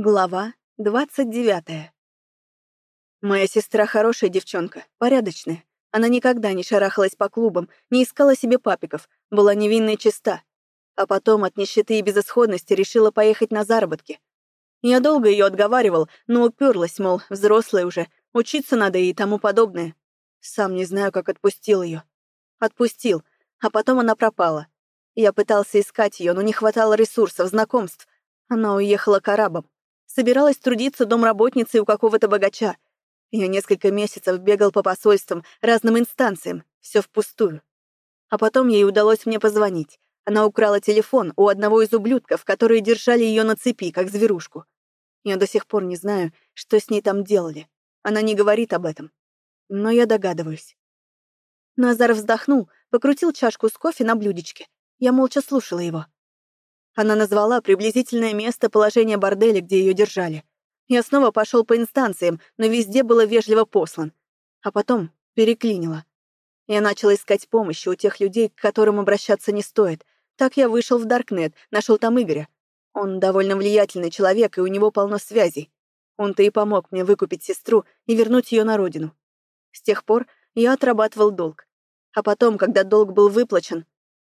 Глава двадцать девятая. Моя сестра хорошая девчонка, порядочная. Она никогда не шарахалась по клубам, не искала себе папиков, была невинна и чиста. А потом от нищеты и безысходности решила поехать на заработки. Я долго ее отговаривал, но уперлась, мол, взрослая уже, учиться надо и тому подобное. Сам не знаю, как отпустил ее. Отпустил, а потом она пропала. Я пытался искать ее, но не хватало ресурсов, знакомств. Она уехала к арабам. Собиралась трудиться домработницей у какого-то богача. Я несколько месяцев бегал по посольствам, разным инстанциям. Все впустую. А потом ей удалось мне позвонить. Она украла телефон у одного из ублюдков, которые держали ее на цепи, как зверушку. Я до сих пор не знаю, что с ней там делали. Она не говорит об этом. Но я догадываюсь. Назар вздохнул, покрутил чашку с кофе на блюдечке. Я молча слушала его. Она назвала приблизительное место положения борделя, где ее держали. Я снова пошел по инстанциям, но везде было вежливо послан. А потом переклинило. Я начал искать помощи у тех людей, к которым обращаться не стоит. Так я вышел в Даркнет, нашел там Игоря. Он довольно влиятельный человек, и у него полно связей. Он-то и помог мне выкупить сестру и вернуть ее на родину. С тех пор я отрабатывал долг. А потом, когда долг был выплачен,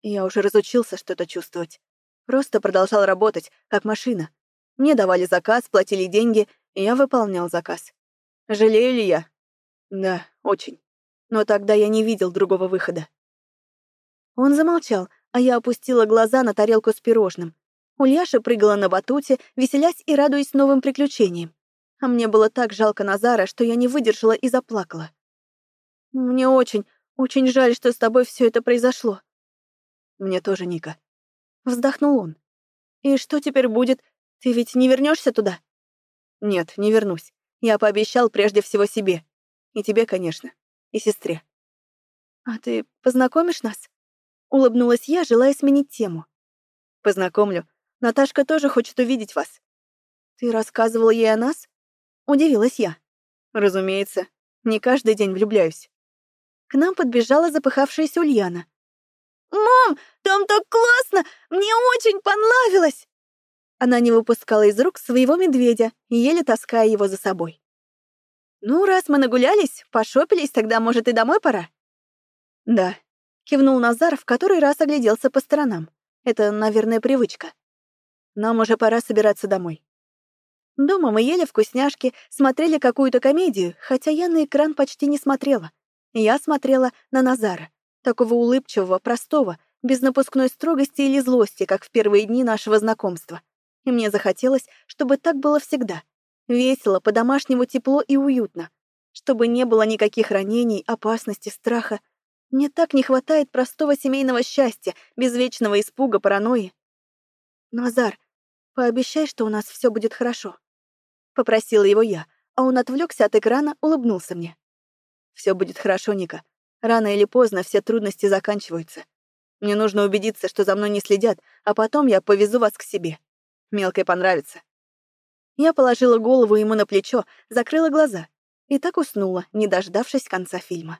я уже разучился что-то чувствовать. Просто продолжал работать, как машина. Мне давали заказ, платили деньги, и я выполнял заказ. Жалею ли я? Да, очень. Но тогда я не видел другого выхода. Он замолчал, а я опустила глаза на тарелку с пирожным. Ульяша прыгала на батуте, веселясь и радуясь новым приключениям. А мне было так жалко Назара, что я не выдержала и заплакала. «Мне очень, очень жаль, что с тобой все это произошло». «Мне тоже, Ника. Вздохнул он. «И что теперь будет? Ты ведь не вернешься туда?» «Нет, не вернусь. Я пообещал прежде всего себе. И тебе, конечно. И сестре». «А ты познакомишь нас?» Улыбнулась я, желая сменить тему. «Познакомлю. Наташка тоже хочет увидеть вас». «Ты рассказывала ей о нас?» Удивилась я. «Разумеется. Не каждый день влюбляюсь». К нам подбежала запыхавшаяся Ульяна. «Мам, там так классно! Мне очень понравилось!» Она не выпускала из рук своего медведя, еле таская его за собой. «Ну, раз мы нагулялись, пошопились, тогда, может, и домой пора?» «Да», — кивнул Назар, в который раз огляделся по сторонам. «Это, наверное, привычка. Нам уже пора собираться домой». Дома мы ели вкусняшки, смотрели какую-то комедию, хотя я на экран почти не смотрела. Я смотрела на Назара такого улыбчивого, простого, без напускной строгости или злости, как в первые дни нашего знакомства. И мне захотелось, чтобы так было всегда. Весело, по-домашнему тепло и уютно. Чтобы не было никаких ранений, опасности, страха. Мне так не хватает простого семейного счастья, без вечного испуга, паранойи. «Назар, пообещай, что у нас все будет хорошо». Попросила его я, а он отвлекся от экрана, улыбнулся мне. Все будет хорошо, Ника. Рано или поздно все трудности заканчиваются. Мне нужно убедиться, что за мной не следят, а потом я повезу вас к себе. Мелкой понравится». Я положила голову ему на плечо, закрыла глаза и так уснула, не дождавшись конца фильма.